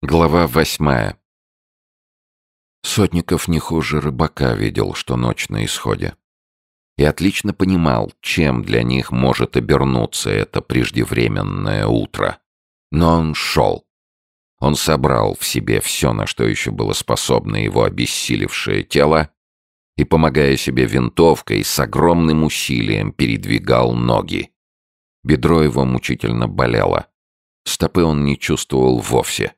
Глава восьмая. Сотников не хуже рыбака видел, что ночь на исходе. И отлично понимал, чем для них может обернуться это преждевременное утро. Но он шел. Он собрал в себе все, на что еще было способно его обессилевшее тело, и, помогая себе винтовкой, с огромным усилием передвигал ноги. Бедро его мучительно болело. Стопы он не чувствовал вовсе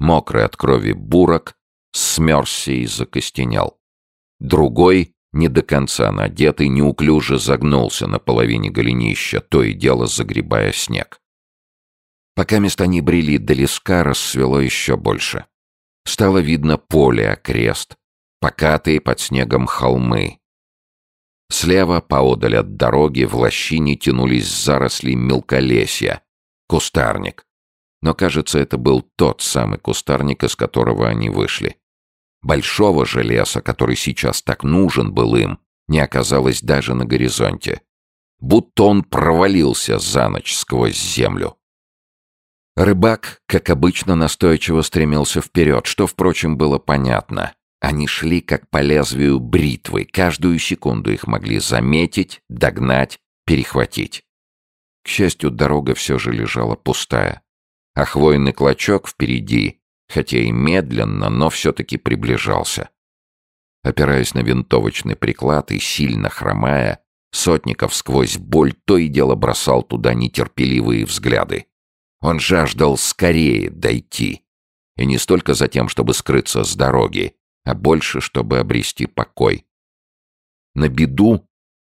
мокрый от крови бурок, смерзся и закостенел. Другой, не до конца надетый, неуклюже загнулся на половине голенища, то и дело загребая снег. Пока мест они брели до леска, рассвело еще больше. Стало видно поле окрест, покатые под снегом холмы. Слева, поодаль от дороги, в лощине тянулись заросли мелколесья, кустарник. Но, кажется, это был тот самый кустарник, из которого они вышли. Большого же леса, который сейчас так нужен был им, не оказалось даже на горизонте. Будто он провалился за ночь сквозь землю. Рыбак, как обычно, настойчиво стремился вперед, что, впрочем, было понятно. Они шли как по лезвию бритвы, каждую секунду их могли заметить, догнать, перехватить. К счастью, дорога все же лежала пустая а хвойный клочок впереди, хотя и медленно, но все-таки приближался. Опираясь на винтовочный приклад и сильно хромая, Сотников сквозь боль то и дело бросал туда нетерпеливые взгляды. Он жаждал скорее дойти. И не столько за тем, чтобы скрыться с дороги, а больше, чтобы обрести покой. На беду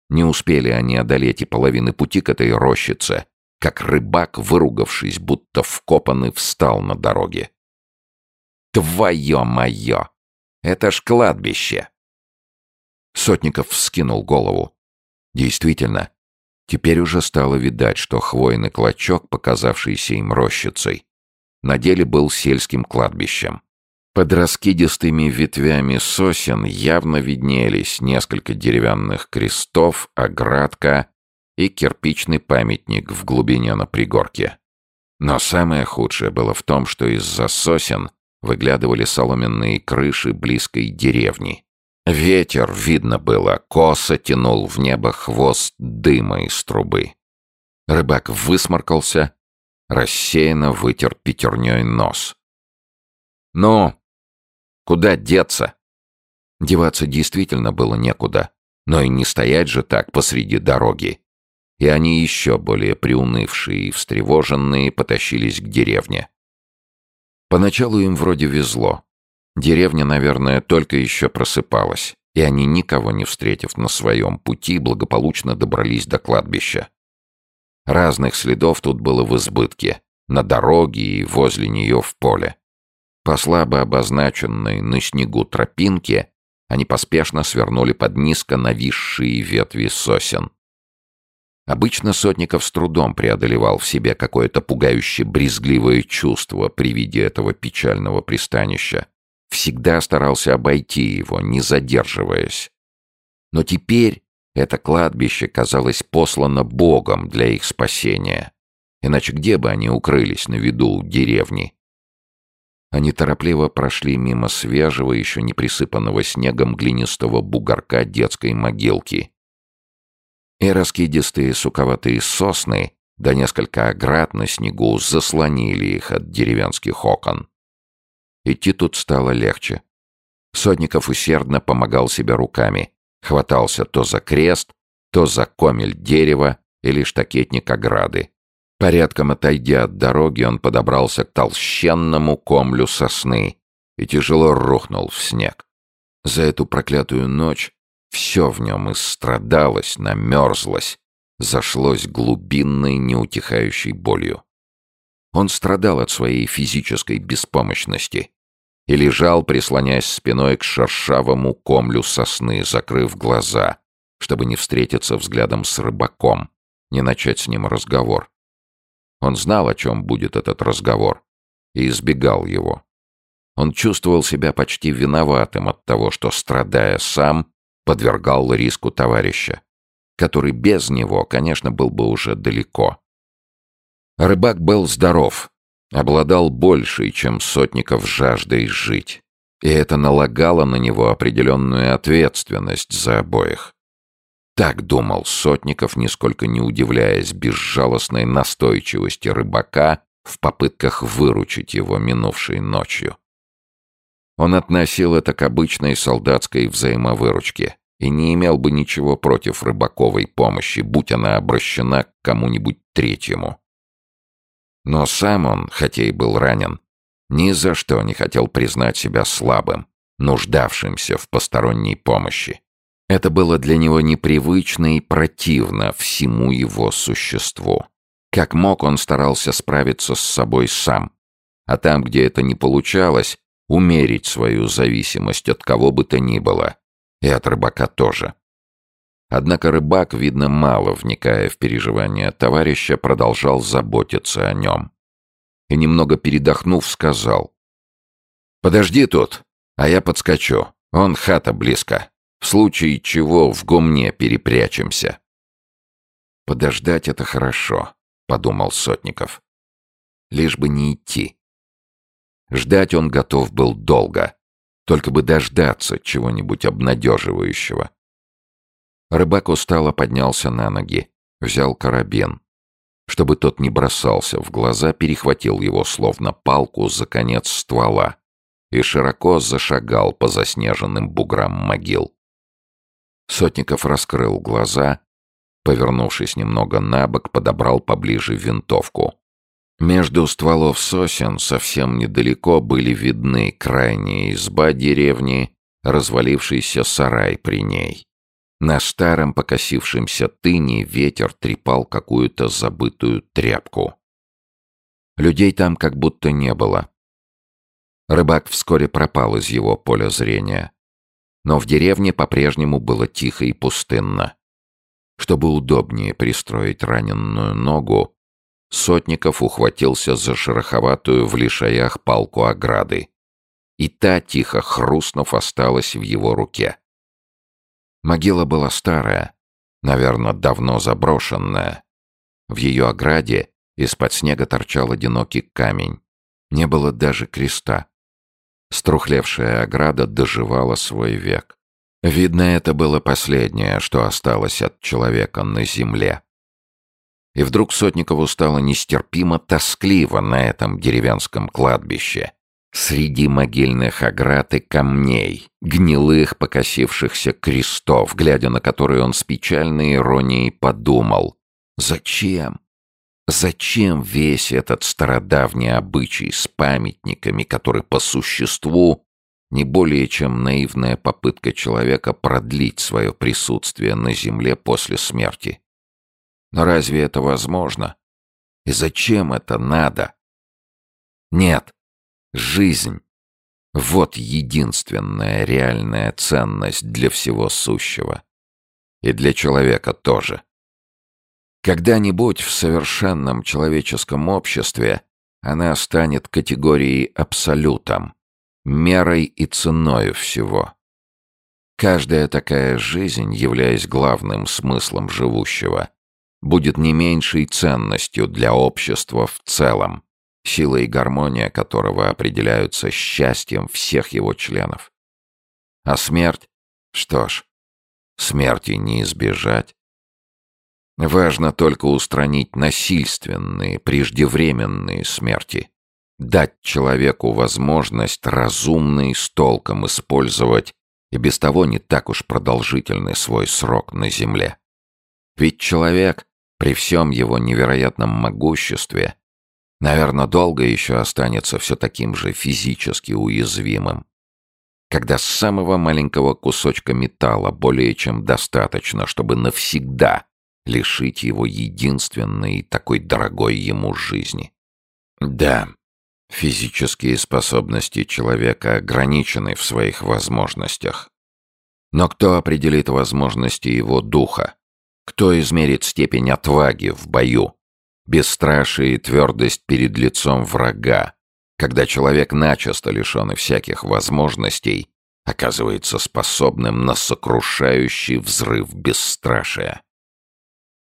не успели они одолеть и половины пути к этой рощице, как рыбак, выругавшись, будто вкопанный, встал на дороге. «Твое мое! Это ж кладбище!» Сотников вскинул голову. Действительно, теперь уже стало видать, что хвойный клочок, показавшийся им рощицей, на деле был сельским кладбищем. Под раскидистыми ветвями сосен явно виднелись несколько деревянных крестов, оградка и кирпичный памятник в глубине на пригорке. Но самое худшее было в том, что из-за сосен выглядывали соломенные крыши близкой деревни. Ветер, видно было, косо тянул в небо хвост дыма из трубы. Рыбак высморкался, рассеянно вытер пятерней нос. «Ну, куда деться?» Деваться действительно было некуда, но и не стоять же так посреди дороги и они еще более приунывшие и встревоженные потащились к деревне. Поначалу им вроде везло. Деревня, наверное, только еще просыпалась, и они, никого не встретив на своем пути, благополучно добрались до кладбища. Разных следов тут было в избытке, на дороге и возле нее в поле. По слабо обозначенной на снегу тропинке они поспешно свернули под низко нависшие ветви сосен. Обычно Сотников с трудом преодолевал в себе какое-то пугающее брезгливое чувство при виде этого печального пристанища. Всегда старался обойти его, не задерживаясь. Но теперь это кладбище казалось послано Богом для их спасения. Иначе где бы они укрылись на виду у деревни? Они торопливо прошли мимо свежего, еще не присыпанного снегом глинистого бугорка детской могилки и раскидистые суковатые сосны, да несколько оград на снегу заслонили их от деревенских окон. Идти тут стало легче. Сотников усердно помогал себе руками, хватался то за крест, то за комель дерева или штакетник ограды. Порядком отойдя от дороги, он подобрался к толщенному комлю сосны и тяжело рухнул в снег. За эту проклятую ночь все в нем истрадалось, намерзлось, зашлось глубинной, неутихающей болью. Он страдал от своей физической беспомощности и лежал, прислоняясь спиной к шершавому комлю сосны, закрыв глаза, чтобы не встретиться взглядом с рыбаком, не начать с ним разговор. Он знал, о чем будет этот разговор, и избегал его. Он чувствовал себя почти виноватым от того, что, страдая сам, подвергал риску товарища, который без него, конечно, был бы уже далеко. Рыбак был здоров, обладал большей, чем Сотников жаждой жить, и это налагало на него определенную ответственность за обоих. Так думал Сотников, нисколько не удивляясь безжалостной настойчивости рыбака в попытках выручить его минувшей ночью. Он относил это к обычной солдатской взаимовыручке и не имел бы ничего против рыбаковой помощи, будь она обращена к кому-нибудь третьему. Но сам он, хотя и был ранен, ни за что не хотел признать себя слабым, нуждавшимся в посторонней помощи. Это было для него непривычно и противно всему его существу. Как мог, он старался справиться с собой сам, а там, где это не получалось, умерить свою зависимость от кого бы то ни было, и от рыбака тоже. Однако рыбак, видно, мало вникая в переживания товарища, продолжал заботиться о нем. И немного передохнув, сказал. «Подожди тут, а я подскочу. Он хата близко. В случае чего в гумне перепрячемся». «Подождать — это хорошо», — подумал Сотников. «Лишь бы не идти». Ждать он готов был долго, только бы дождаться чего-нибудь обнадеживающего. Рыбак устало поднялся на ноги, взял карабин. Чтобы тот не бросался в глаза, перехватил его словно палку за конец ствола и широко зашагал по заснеженным буграм могил. Сотников раскрыл глаза, повернувшись немного на бок, подобрал поближе винтовку. Между стволов сосен совсем недалеко были видны крайняя изба деревни, развалившийся сарай при ней. На старом покосившемся тыне ветер трепал какую-то забытую тряпку. Людей там как будто не было. Рыбак вскоре пропал из его поля зрения. Но в деревне по-прежнему было тихо и пустынно. Чтобы удобнее пристроить раненую ногу, Сотников ухватился за шероховатую в лишаях палку ограды. И та, тихо хрустнув, осталась в его руке. Могила была старая, наверное, давно заброшенная. В ее ограде из-под снега торчал одинокий камень. Не было даже креста. Струхлевшая ограда доживала свой век. Видно, это было последнее, что осталось от человека на земле. И вдруг Сотникову стало нестерпимо тоскливо на этом деревенском кладбище, Среди могильных оград и камней, гнилых покосившихся крестов, глядя на которые он с печальной иронией подумал. Зачем? Зачем весь этот стародавний обычай с памятниками, который по существу не более чем наивная попытка человека продлить свое присутствие на земле после смерти? Но разве это возможно? И зачем это надо? Нет, Жизнь. Вот единственная реальная ценность для всего сущего. И для человека тоже. Когда-нибудь в совершенном человеческом обществе она станет категорией абсолютом, мерой и ценою всего. Каждая такая жизнь, являясь главным смыслом живущего, будет не меньшей ценностью для общества в целом, сила и гармония которого определяются счастьем всех его членов. А смерть? Что ж, смерти не избежать. Важно только устранить насильственные, преждевременные смерти, дать человеку возможность разумно и с толком использовать и без того не так уж продолжительный свой срок на земле. Ведь человек, при всем его невероятном могуществе, Наверное, долго еще останется все таким же физически уязвимым. Когда самого маленького кусочка металла более чем достаточно, чтобы навсегда лишить его единственной такой дорогой ему жизни. Да, физические способности человека ограничены в своих возможностях. Но кто определит возможности его духа? Кто измерит степень отваги в бою? бесстрашие и твердость перед лицом врага, когда человек начисто лишен всяких возможностей, оказывается способным на сокрушающий взрыв бесстрашия.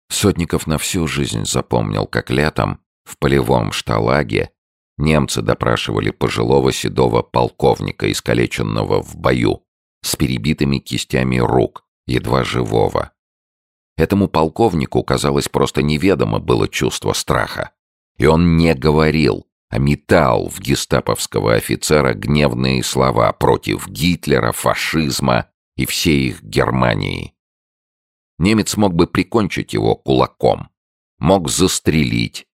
Сотников на всю жизнь запомнил, как летом в полевом шталаге Немцы допрашивали пожилого седого полковника, искалеченного в бою, с перебитыми кистями рук, едва живого. Этому полковнику, казалось, просто неведомо было чувство страха. И он не говорил, а метал в гестаповского офицера гневные слова против Гитлера, фашизма и всей их Германии. Немец мог бы прикончить его кулаком, мог застрелить,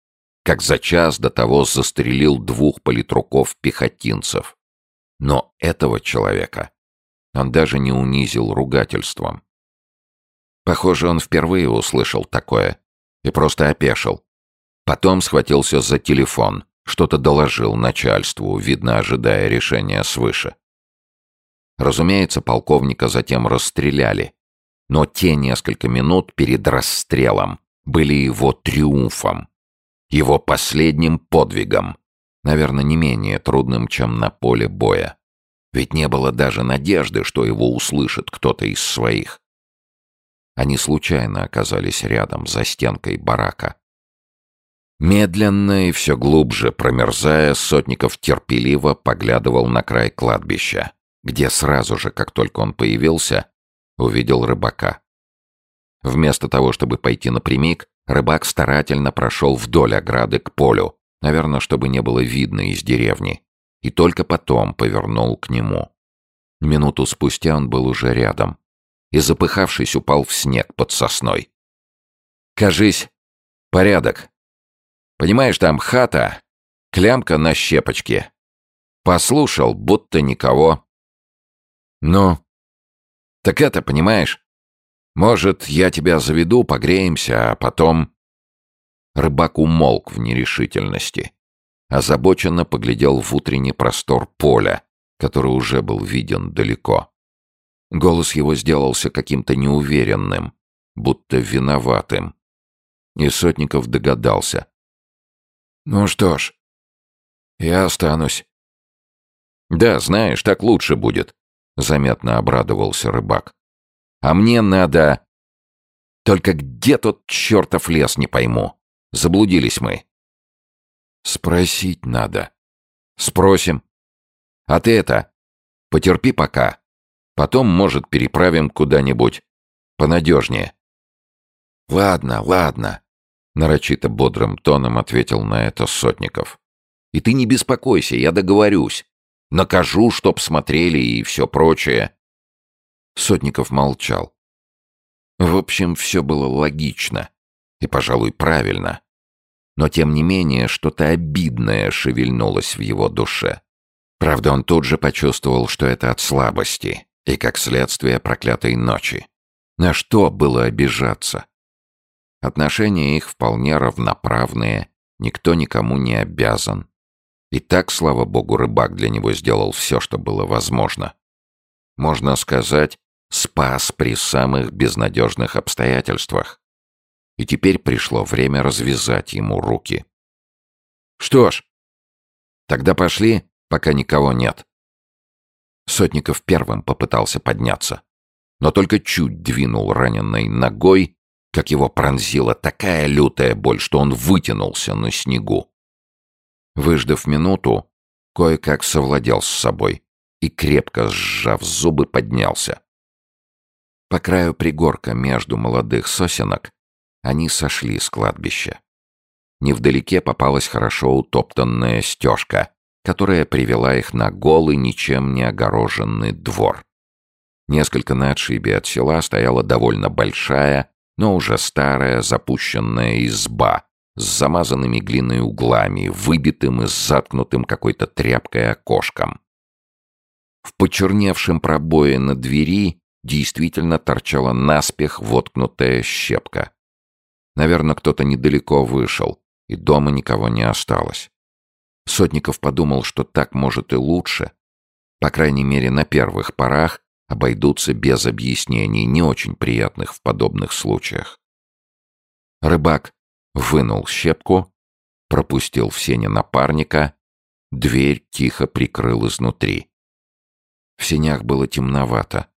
как за час до того застрелил двух политруков-пехотинцев. Но этого человека он даже не унизил ругательством. Похоже, он впервые услышал такое и просто опешил. Потом схватился за телефон, что-то доложил начальству, видно, ожидая решения свыше. Разумеется, полковника затем расстреляли, но те несколько минут перед расстрелом были его триумфом, его последним подвигом, наверное, не менее трудным, чем на поле боя. Ведь не было даже надежды, что его услышит кто-то из своих. Они случайно оказались рядом, за стенкой барака. Медленно и все глубже промерзая, Сотников терпеливо поглядывал на край кладбища, где сразу же, как только он появился, увидел рыбака. Вместо того, чтобы пойти напрямик, рыбак старательно прошел вдоль ограды к полю, наверное, чтобы не было видно из деревни, и только потом повернул к нему. Минуту спустя он был уже рядом и, запыхавшись, упал в снег под сосной. «Кажись, порядок. Понимаешь, там хата, клямка на щепочке. Послушал, будто никого. Ну, так это, понимаешь? Может, я тебя заведу, погреемся, а потом...» Рыбак умолк в нерешительности. Озабоченно поглядел в утренний простор поля, который уже был виден далеко. Голос его сделался каким-то неуверенным, будто виноватым. И Сотников догадался. «Ну что ж, я останусь». «Да, знаешь, так лучше будет», — заметно обрадовался рыбак. «А мне надо...» «Только где тот чертов лес, не пойму. Заблудились мы». «Спросить надо». «Спросим. А ты это, потерпи пока. Потом, может, переправим куда-нибудь понадежнее». «Ладно, ладно», — нарочито бодрым тоном ответил на это Сотников. «И ты не беспокойся, я договорюсь. Накажу, чтоб смотрели и все прочее». Сотников молчал. В общем, все было логично и, пожалуй, правильно. Но, тем не менее, что-то обидное шевельнулось в его душе. Правда, он тут же почувствовал, что это от слабости и, как следствие, проклятой ночи. На что было обижаться? Отношения их вполне равноправные, никто никому не обязан. И так, слава богу, рыбак для него сделал все, что было возможно. Можно сказать, спас при самых безнадежных обстоятельствах. И теперь пришло время развязать ему руки. Что ж, тогда пошли, пока никого нет. Сотников первым попытался подняться, но только чуть двинул раненой ногой, как его пронзила такая лютая боль, что он вытянулся на снегу. Выждав минуту, кое-как совладел с собой и, крепко сжав зубы, поднялся. По краю пригорка между молодых сосенок они сошли с кладбища. Невдалеке попалась хорошо утоптанная стежка, которая привела их на голый, ничем не огороженный двор. Несколько на отшибе от села стояла довольно большая, но уже старая запущенная изба с замазанными глиной углами, выбитым и заткнутым какой-то тряпкой окошком. В почерневшем пробое на двери действительно торчала наспех воткнутая щепка. Наверное, кто-то недалеко вышел, и дома никого не осталось. Сотников подумал, что так может и лучше. По крайней мере, на первых порах обойдутся без объяснений, не очень приятных в подобных случаях. Рыбак вынул щепку, пропустил в сене напарника, дверь тихо прикрыл изнутри. В сенях было темновато.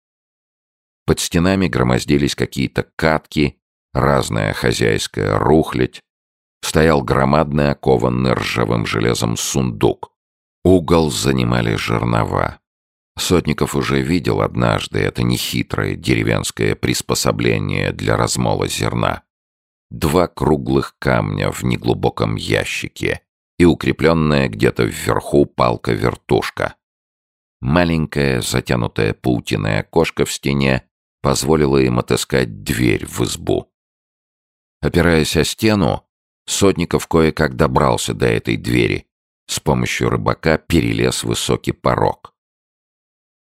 Под стенами громоздились какие-то катки, разная хозяйская рухлядь. Стоял громадный окованный ржавым железом сундук. Угол занимали жернова. Сотников уже видел однажды это нехитрое деревенское приспособление для размола зерна. Два круглых камня в неглубоком ящике и укрепленная где-то вверху палка-вертушка. Маленькая, затянутая паутиной окошко в стене позволило им отыскать дверь в избу. Опираясь о стену, Сотников кое-как добрался до этой двери. С помощью рыбака перелез высокий порог.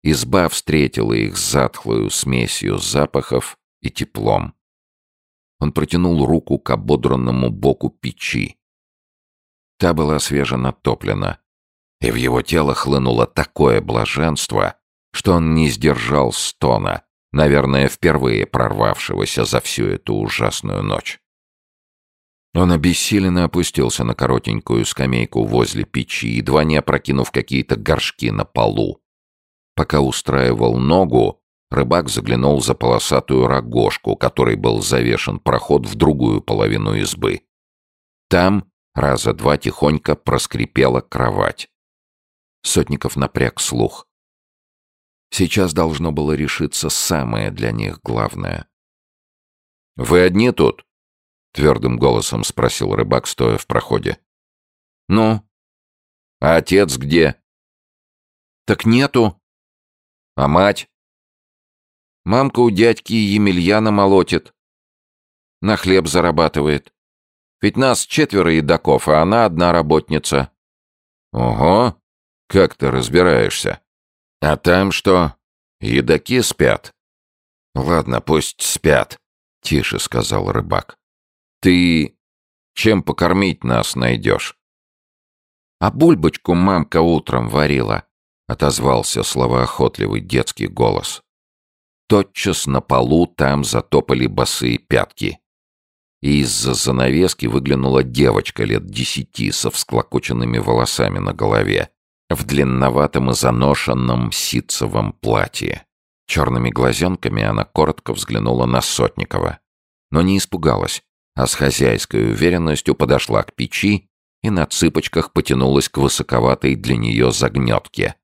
Изба встретила их затхлую смесью запахов и теплом. Он протянул руку к ободранному боку печи. Та была свеже натоплена, и в его тело хлынуло такое блаженство, что он не сдержал стона, наверное, впервые прорвавшегося за всю эту ужасную ночь. Он обессиленно опустился на коротенькую скамейку возле печи, едва не опрокинув какие-то горшки на полу. Пока устраивал ногу, рыбак заглянул за полосатую рогожку, которой был завешен проход в другую половину избы. Там раза два тихонько проскрипела кровать. Сотников напряг слух. Сейчас должно было решиться самое для них главное. «Вы одни тут?» — твердым голосом спросил рыбак, стоя в проходе. «Ну? А отец где?» «Так нету», а мать? Мамка у дядьки Емельяна молотит. На хлеб зарабатывает. Ведь нас четверо едоков, а она одна работница. Ого, как ты разбираешься? А там что? Едоки спят? Ладно, пусть спят, тише сказал рыбак. Ты чем покормить нас найдешь? А бульбочку мамка утром варила. — отозвался словоохотливый детский голос. Тотчас на полу там затопали босые пятки. И из-за занавески выглянула девочка лет десяти со всклокоченными волосами на голове, в длинноватом и заношенном ситцевом платье. Черными глазенками она коротко взглянула на Сотникова, но не испугалась, а с хозяйской уверенностью подошла к печи и на цыпочках потянулась к высоковатой для нее загнетке.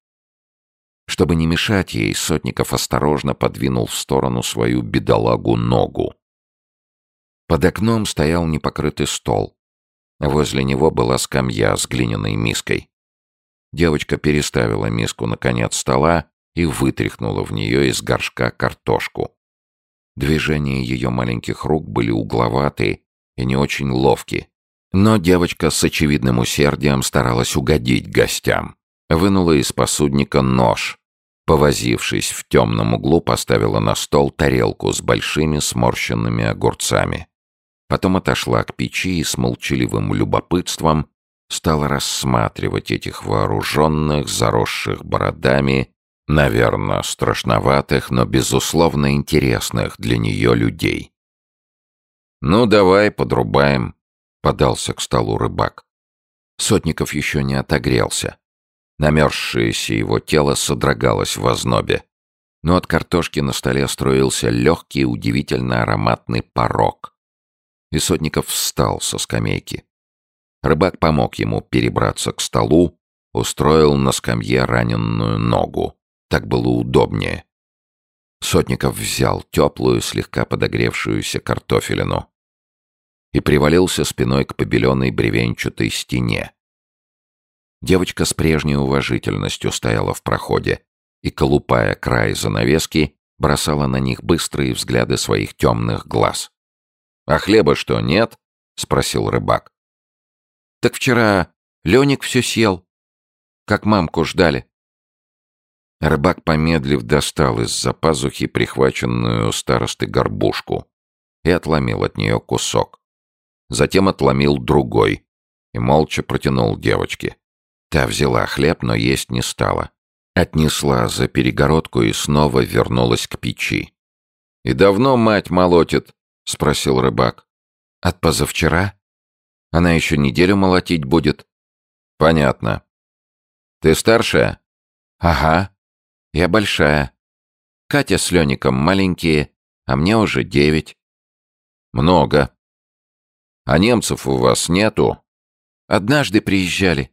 Чтобы не мешать ей, Сотников осторожно подвинул в сторону свою бедолагу ногу. Под окном стоял непокрытый стол. Возле него была скамья с глиняной миской. Девочка переставила миску на конец стола и вытряхнула в нее из горшка картошку. Движения ее маленьких рук были угловатые и не очень ловки. Но девочка с очевидным усердием старалась угодить гостям вынула из посудника нож. Повозившись в темном углу, поставила на стол тарелку с большими сморщенными огурцами. Потом отошла к печи и с молчаливым любопытством стала рассматривать этих вооруженных, заросших бородами, наверное, страшноватых, но, безусловно, интересных для нее людей. «Ну, давай, подрубаем», — подался к столу рыбак. Сотников еще не отогрелся. Намерзшееся его тело содрогалось в ознобе. Но от картошки на столе строился легкий, удивительно ароматный порог. И Сотников встал со скамейки. Рыбак помог ему перебраться к столу, устроил на скамье раненую ногу. Так было удобнее. Сотников взял теплую, слегка подогревшуюся картофелину и привалился спиной к побеленной бревенчатой стене, Девочка с прежней уважительностью стояла в проходе и, колупая край занавески, бросала на них быстрые взгляды своих темных глаз. «А хлеба что, нет?» — спросил рыбак. «Так вчера Леник все съел, как мамку ждали». Рыбак, помедлив, достал из-за пазухи прихваченную старосты горбушку и отломил от нее кусок. Затем отломил другой и молча протянул девочке. Та взяла хлеб, но есть не стала. Отнесла за перегородку и снова вернулась к печи. «И давно мать молотит?» — спросил рыбак. «От позавчера? Она еще неделю молотить будет?» «Понятно. Ты старшая?» «Ага. Я большая. Катя с Леником маленькие, а мне уже девять». «Много. А немцев у вас нету?» «Однажды приезжали.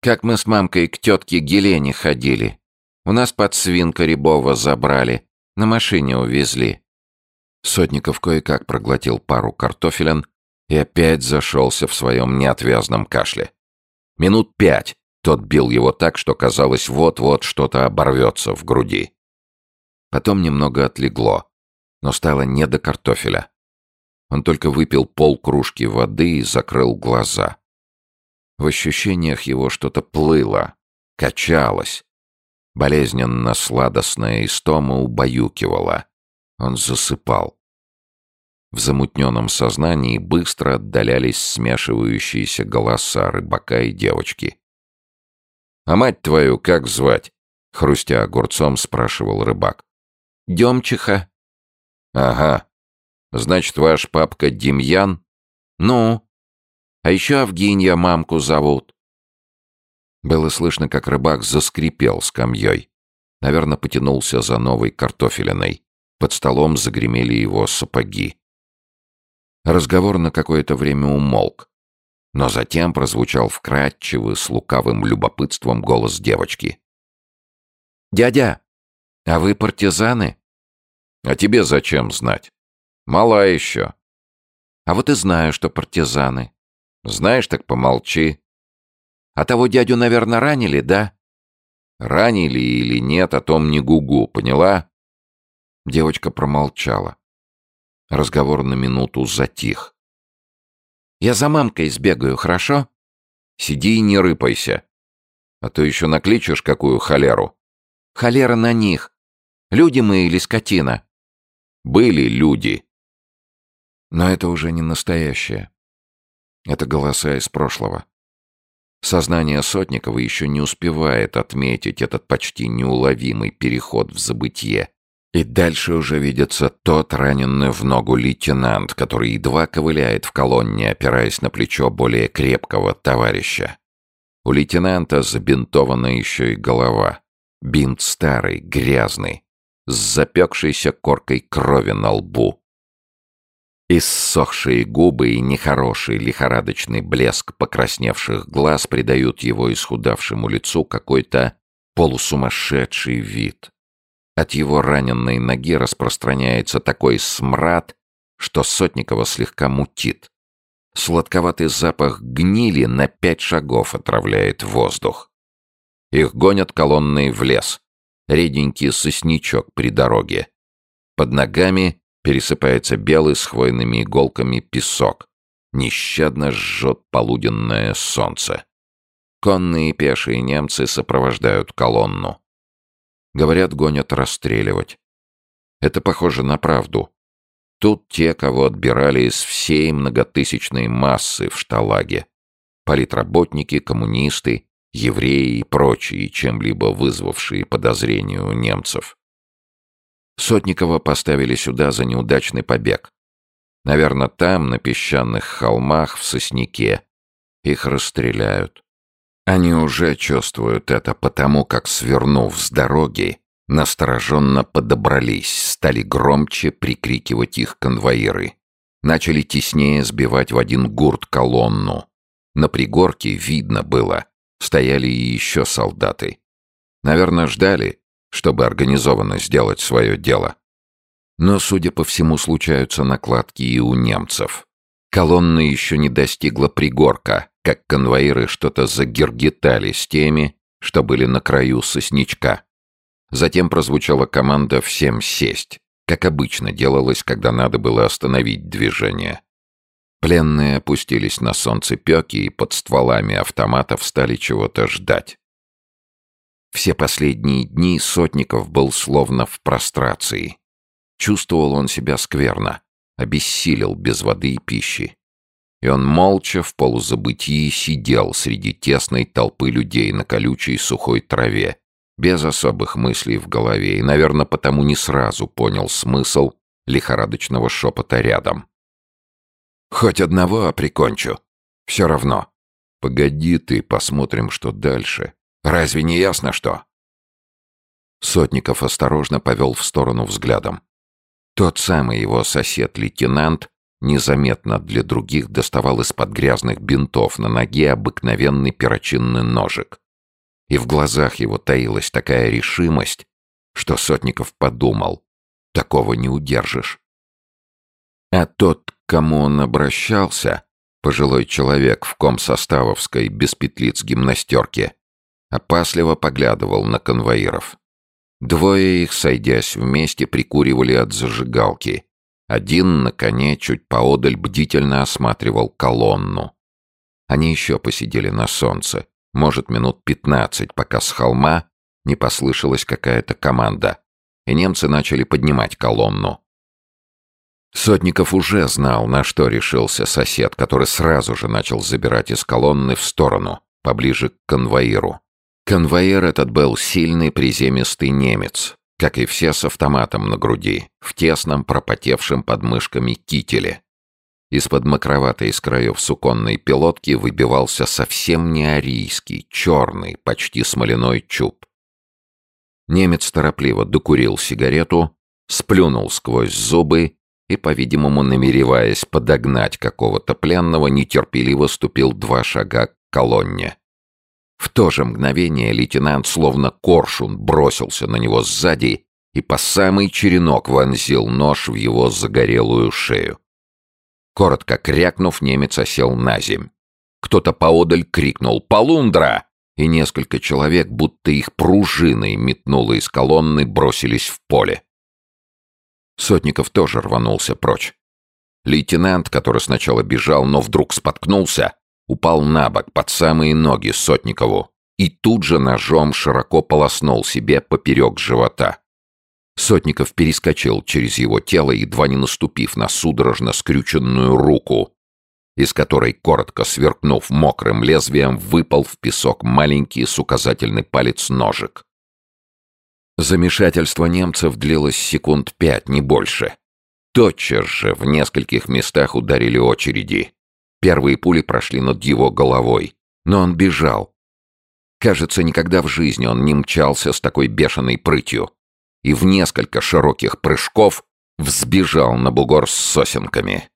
Как мы с мамкой к тетке Гелене ходили. У нас под свинка Рябова забрали. На машине увезли». Сотников кое-как проглотил пару картофелин и опять зашелся в своем неотвязном кашле. Минут пять тот бил его так, что казалось, вот-вот что-то оборвется в груди. Потом немного отлегло, но стало не до картофеля. Он только выпил полкружки воды и закрыл глаза. В ощущениях его что-то плыло, качалось. Болезненно-сладостная истома убаюкивала. Он засыпал. В замутненном сознании быстро отдалялись смешивающиеся голоса рыбака и девочки. «А мать твою как звать?» — хрустя огурцом спрашивал рыбак. «Демчиха». «Ага. Значит, ваш папка Демьян?» «Ну?» «А еще Авгинья мамку зовут». Было слышно, как рыбак заскрипел скамьей. Наверное, потянулся за новой картофелиной. Под столом загремели его сапоги. Разговор на какое-то время умолк. Но затем прозвучал вкрадчивый, с лукавым любопытством голос девочки. «Дядя, а вы партизаны?» «А тебе зачем знать? Мала еще». «А вот и знаю, что партизаны». «Знаешь, так помолчи». «А того дядю, наверное, ранили, да?» «Ранили или нет, о том не гугу, поняла?» Девочка промолчала. Разговор на минуту затих. «Я за мамкой сбегаю, хорошо?» «Сиди и не рыпайся. А то еще накличешь какую холеру». «Холера на них. Люди мы или скотина?» «Были люди». Но это уже не настоящее. Это голоса из прошлого. Сознание Сотникова еще не успевает отметить этот почти неуловимый переход в забытье. И дальше уже видится тот раненый в ногу лейтенант, который едва ковыляет в колонне, опираясь на плечо более крепкого товарища. У лейтенанта забинтована еще и голова. Бинт старый, грязный, с запекшейся коркой крови на лбу. Иссохшие губы и нехороший лихорадочный блеск покрасневших глаз придают его исхудавшему лицу какой-то полусумасшедший вид. От его раненной ноги распространяется такой смрад, что Сотникова слегка мутит. Сладковатый запах гнили на пять шагов отравляет воздух. Их гонят колонной в лес. Реденький сосничок при дороге. Под ногами пересыпается белый с хвойными иголками песок. Нещадно жжет полуденное солнце. Конные и пешие немцы сопровождают колонну. Говорят, гонят расстреливать. Это похоже на правду. Тут те, кого отбирали из всей многотысячной массы в шталаге. Политработники, коммунисты, евреи и прочие, чем-либо вызвавшие подозрения у немцев. Сотникова поставили сюда за неудачный побег. Наверное, там, на песчаных холмах, в сосняке, их расстреляют. Они уже чувствуют это потому, как, свернув с дороги, настороженно подобрались, стали громче прикрикивать их конвоиры. Начали теснее сбивать в один гурт колонну. На пригорке видно было, стояли и еще солдаты. Наверное, ждали, чтобы организованно сделать свое дело. Но, судя по всему, случаются накладки и у немцев. Колонна еще не достигла пригорка, как конвоиры что-то загергетали с теми, что были на краю сосничка. Затем прозвучала команда «всем сесть», как обычно делалось, когда надо было остановить движение. Пленные опустились на солнцепёки и под стволами автоматов стали чего-то ждать. Все последние дни Сотников был словно в прострации. Чувствовал он себя скверно, обессилел без воды и пищи и он молча в полузабытии сидел среди тесной толпы людей на колючей сухой траве, без особых мыслей в голове, и, наверное, потому не сразу понял смысл лихорадочного шепота рядом. «Хоть одного прикончу. Все равно. Погоди ты, посмотрим, что дальше. Разве не ясно, что?» Сотников осторожно повел в сторону взглядом. Тот самый его сосед-лейтенант незаметно для других доставал из-под грязных бинтов на ноге обыкновенный перочинный ножик. И в глазах его таилась такая решимость, что Сотников подумал, такого не удержишь. А тот, к кому он обращался, пожилой человек в комсоставовской без петлиц гимнастерке, опасливо поглядывал на конвоиров. Двое их, сойдясь вместе, прикуривали от зажигалки. Один на коне чуть поодаль бдительно осматривал колонну. Они еще посидели на солнце, может, минут пятнадцать, пока с холма не послышалась какая-то команда, и немцы начали поднимать колонну. Сотников уже знал, на что решился сосед, который сразу же начал забирать из колонны в сторону, поближе к конвоиру. Конвоир этот был сильный приземистый немец, как и все с автоматом на груди, в тесном пропотевшем под мышками кителе. Из-под макроватой из краев суконной пилотки выбивался совсем не арийский, черный, почти смоляной чуб. Немец торопливо докурил сигарету, сплюнул сквозь зубы и, по-видимому, намереваясь подогнать какого-то пленного, нетерпеливо ступил два шага к колонне. В то же мгновение лейтенант, словно коршун, бросился на него сзади и по самый черенок вонзил нож в его загорелую шею. Коротко крякнув, немец осел на земь. Кто-то поодаль крикнул «Полундра!» и несколько человек, будто их пружиной метнуло из колонны, бросились в поле. Сотников тоже рванулся прочь. Лейтенант, который сначала бежал, но вдруг споткнулся, упал на бок под самые ноги Сотникову и тут же ножом широко полоснул себе поперек живота. Сотников перескочил через его тело, едва не наступив на судорожно скрюченную руку, из которой, коротко сверкнув мокрым лезвием, выпал в песок маленький с указательный палец ножик. Замешательство немцев длилось секунд пять, не больше. Тотчас же в нескольких местах ударили очереди. Первые пули прошли над его головой, но он бежал. Кажется, никогда в жизни он не мчался с такой бешеной прытью. И в несколько широких прыжков взбежал на бугор с сосенками.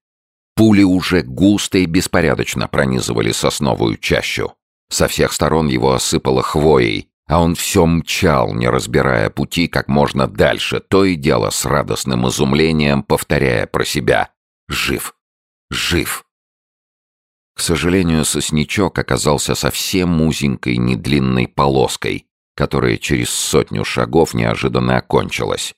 Пули уже густо и беспорядочно пронизывали сосновую чащу. Со всех сторон его осыпало хвоей, а он все мчал, не разбирая пути как можно дальше, то и дело с радостным изумлением, повторяя про себя «Жив! Жив!». К сожалению, сосничок оказался совсем узенькой, недлинной полоской, которая через сотню шагов неожиданно окончилась.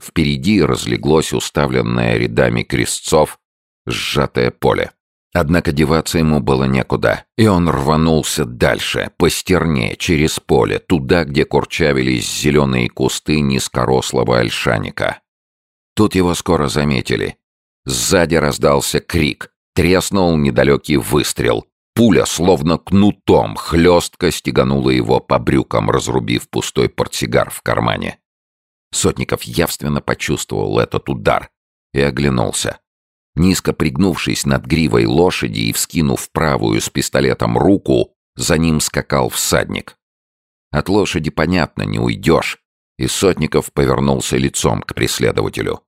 Впереди разлеглось уставленное рядами крестцов сжатое поле. Однако деваться ему было некуда, и он рванулся дальше, по стерне, через поле, туда, где курчавились зеленые кусты низкорослого ольшаника. Тут его скоро заметили. Сзади раздался крик, Треснул недалекий выстрел. Пуля, словно кнутом, хлестко стеганула его по брюкам, разрубив пустой портсигар в кармане. Сотников явственно почувствовал этот удар и оглянулся. Низко пригнувшись над гривой лошади и вскинув правую с пистолетом руку, за ним скакал всадник. От лошади, понятно, не уйдешь, и Сотников повернулся лицом к преследователю.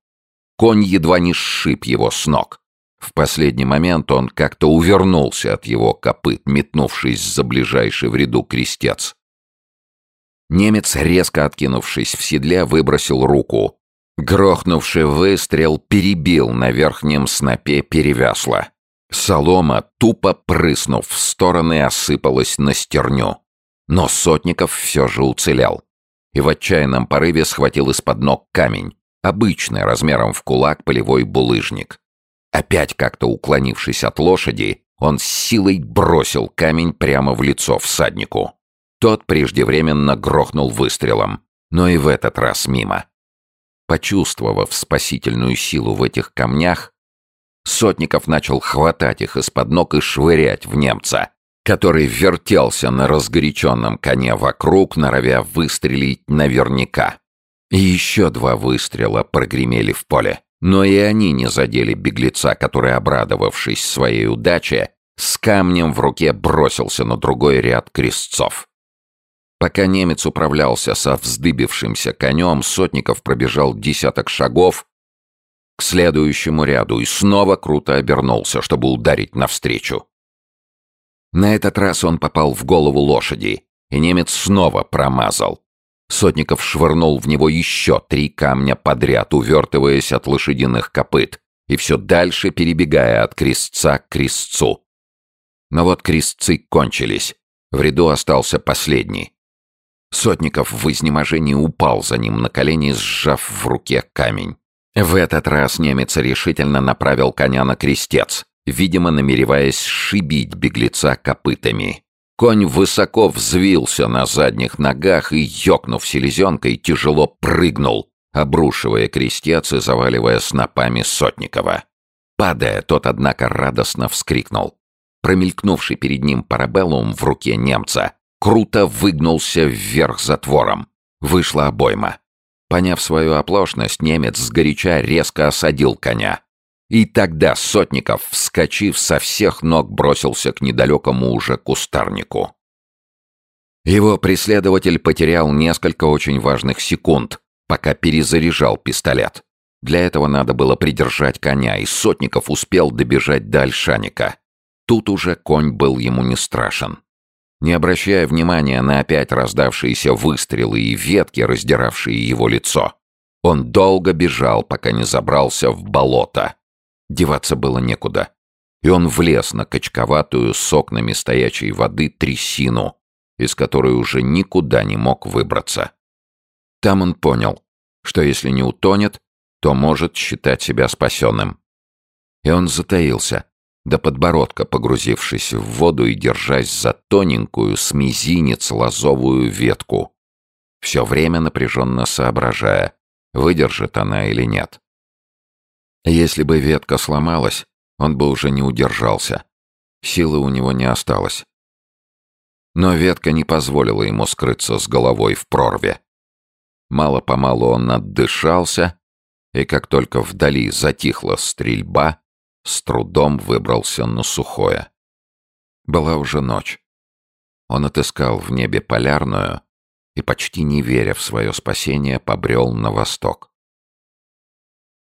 Конь едва не сшиб его с ног. В последний момент он как-то увернулся от его копыт, метнувшись за ближайший в ряду крестец. Немец, резко откинувшись в седле, выбросил руку. Грохнувший выстрел перебил на верхнем снопе перевясло. Солома, тупо прыснув в стороны, осыпалась на стерню. Но Сотников все же уцелел. И в отчаянном порыве схватил из-под ног камень, обычный, размером в кулак полевой булыжник. Опять как-то уклонившись от лошади, он с силой бросил камень прямо в лицо всаднику. Тот преждевременно грохнул выстрелом, но и в этот раз мимо. Почувствовав спасительную силу в этих камнях, Сотников начал хватать их из-под ног и швырять в немца, который вертелся на разгоряченном коне вокруг, норовя выстрелить наверняка. И еще два выстрела прогремели в поле. Но и они не задели беглеца, который, обрадовавшись своей удаче, с камнем в руке бросился на другой ряд крестцов. Пока немец управлялся со вздыбившимся конем, Сотников пробежал десяток шагов. к следующему ряду и снова круто обернулся, чтобы ударить навстречу. На этот раз он попал в голову лошади, и немец снова промазал. Сотников швырнул в него еще три камня подряд, увертываясь от лошадиных копыт, и все дальше перебегая от крестца к крестцу. Но вот крестцы кончились. В ряду остался последний. Сотников в изнеможении упал за ним на колени, сжав в руке камень. В этот раз немец решительно направил коня на крестец, видимо, намереваясь сшибить беглеца копытами. Конь высоко взвился на задних ногах и, ёкнув селезенкой, тяжело прыгнул, обрушивая крестец и заваливая снопами Сотникова. Падая, тот, однако, радостно вскрикнул. Промелькнувший перед ним парабеллум в руке немца круто выгнулся вверх затвором. Вышла обойма. Поняв свою оплошность, немец сгоряча резко осадил коня. И тогда Сотников, вскочив со всех ног, бросился к недалекому уже кустарнику. Его преследователь потерял несколько очень важных секунд, пока перезаряжал пистолет. Для этого надо было придержать коня, и Сотников успел добежать до Альшаника. Тут уже конь был ему не страшен. Не обращая внимания на опять раздавшиеся выстрелы и ветки, раздиравшие его лицо, он долго бежал, пока не забрался в болото. Деваться было некуда. И он влез на качковатую с окнами стоячей воды трясину, из которой уже никуда не мог выбраться. Там он понял, что если не утонет, то может считать себя спасенным. И он затаился, до подбородка погрузившись в воду и держась за тоненькую с мизинец лозовую ветку, все время напряженно соображая, выдержит она или нет. Если бы ветка сломалась, он бы уже не удержался. Силы у него не осталось. Но ветка не позволила ему скрыться с головой в прорве. Мало-помалу он отдышался, и как только вдали затихла стрельба, с трудом выбрался на сухое. Была уже ночь. Он отыскал в небе полярную и, почти не веря в свое спасение, побрел на восток.